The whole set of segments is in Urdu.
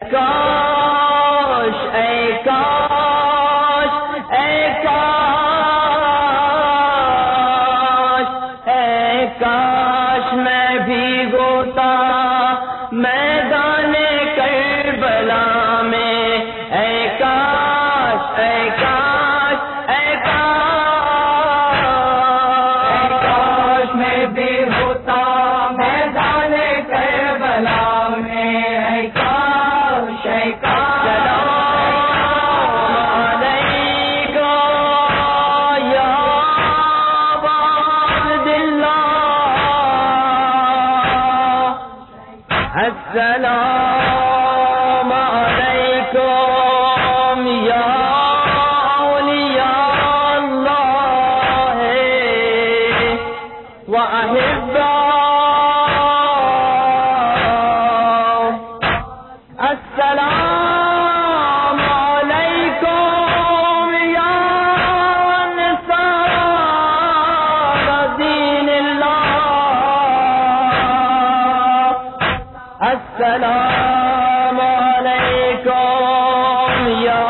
کاش اے کاش اے کاش اے کاش میں بھی گوتا میں السلام علیکم یا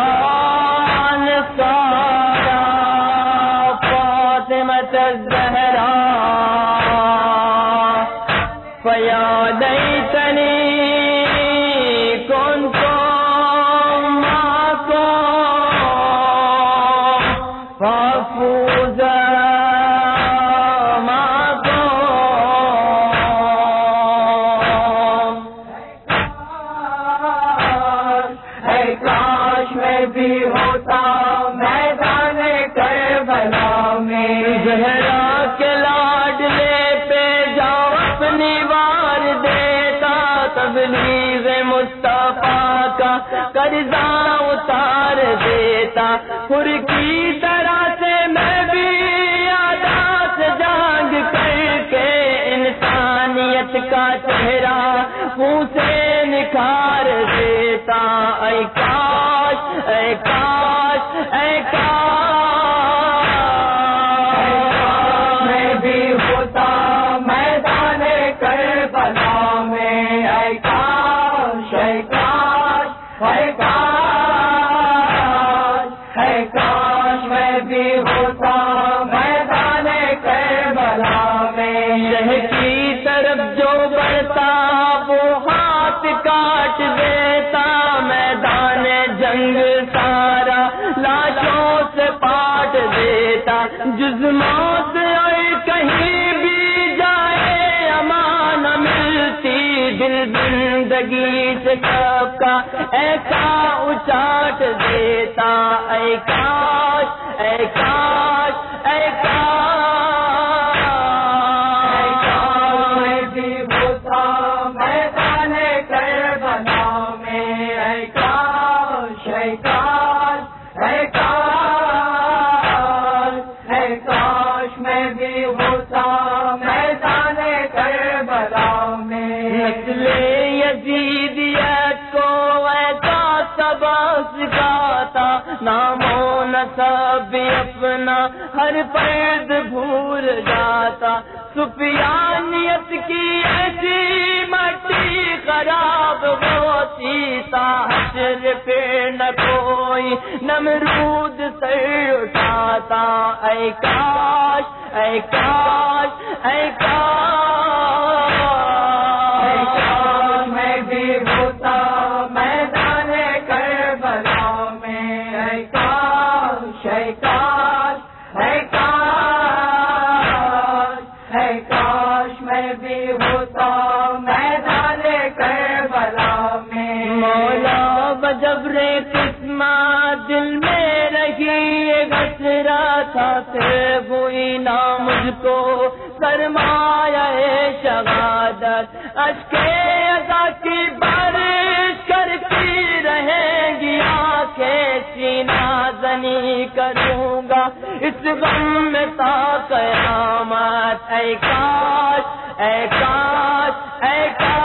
نصار تبلیغ مصطفیٰ کا قرضہ اتار دیتا۔ خور کی طرح سے میں بھی عادات جانگ کر کے انسانیت کا چہرہ منہ سے نکھار دیتا۔ اے کاش اے کاش اے کاش دیتا جز موت آئے کہیں بھی جائے، امان ملتی دل زندگی سے کب کا۔ ایسا اچاٹ دیتا، اے کاش اے کاش اے کاش۔ اپنا ہر فرد بھول جاتا، سفیانیت کی ایسی مٹی خراب ہوتی، تا حشر پہ نہ کوئی نمرود سر اٹھاتا، اے کاش اے کاش اے کاش۔ میں بھی ہوتا، میدان کربلا میں اے کاش اے کاش اے کاش میں بھی ہوتا، میدان کربلا میں۔ مولا بجبر قسمت دل میں رہی یہ گسرا تھا پھر نہ مجھ کو سرمایہ شہادت۔ اشکے ادا کی بارش کرتی آنکھیں سینا زنی کروں گا؟ اس غم میں تا قیامت، اے کاش اے کاش اے کاش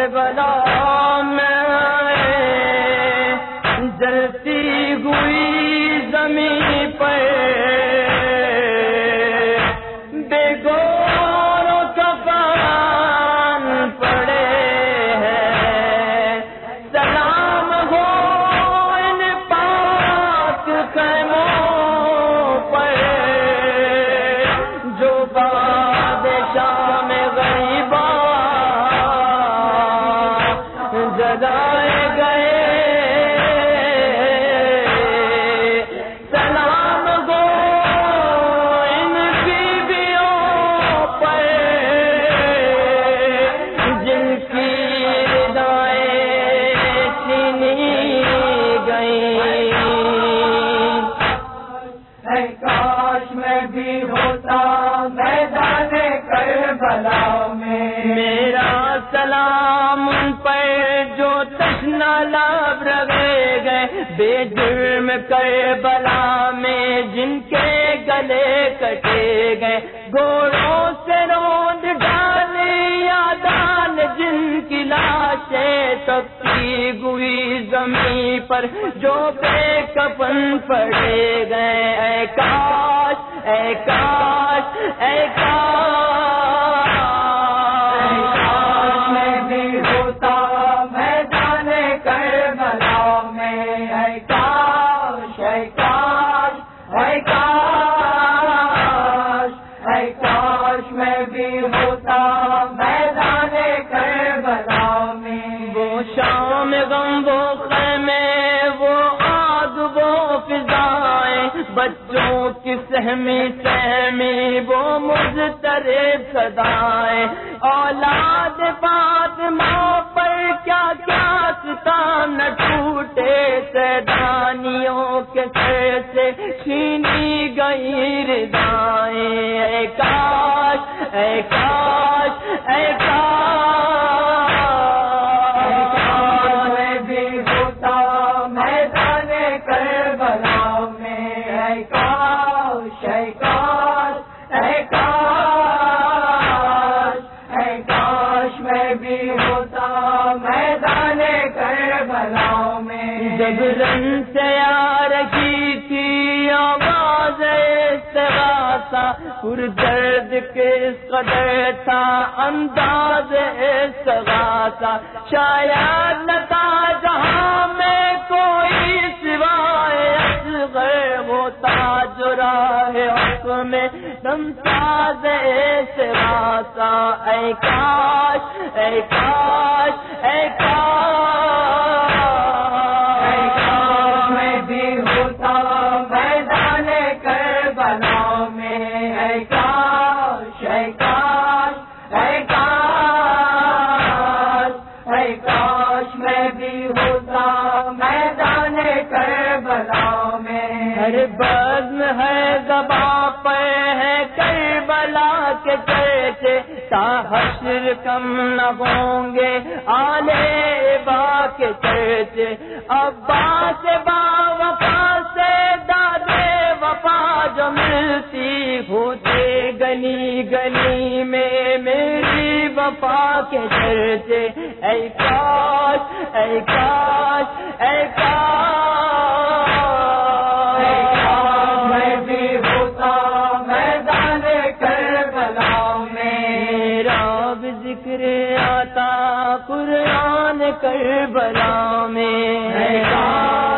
کربلا لاب گئے۔ بے جرم کربلا میں جن کے گلے کٹے گئے۔ گوڑوں سے روند ڈالے یادان جن کی لاشیں تبکی گئی زمین پر، جو بے کفن پڑے گئے۔ اے کاش اے کاش اے کاش۔ کی سہمی سہمی وہ مضطرب صدائیں اولاد بات ماں پر کیا کیا ستان نہ ٹوٹے سیدانیوں کے سر سے چھینی گئی ردائیں۔ اے کاش اے کاش اے کاش میں جب رن سے آ رہی تھی آواز استغاثہ، پر درد کس قدر تھا انداز استغاثہ۔ شاید نتا جہاں میں کوئی سوائے اصغر ہوتا جو راہ حق میں دم تاز استغاثہ۔ اے کاش اے کاش اے کاش۔ کربلا میں اے کاش اے کاش اے کاش اے کاش میں بھی ہوتا، میدان کربلا میں۔ ہر بزم ہے زباں پر ہے کربلا کے چرچے تا حشر کم نہ ہوں گے آلے با کے چرچے ابا سے با وفا وفا جو ملتی ہوتے گلی گلی میں میری وفا کے چرچے اے کاش اے کاش۔ اے کاش میں بھی ہوتا میدان کربلا میں۔ میرا بھی ذکر آتا قرآن کربلا میں۔ اے کاش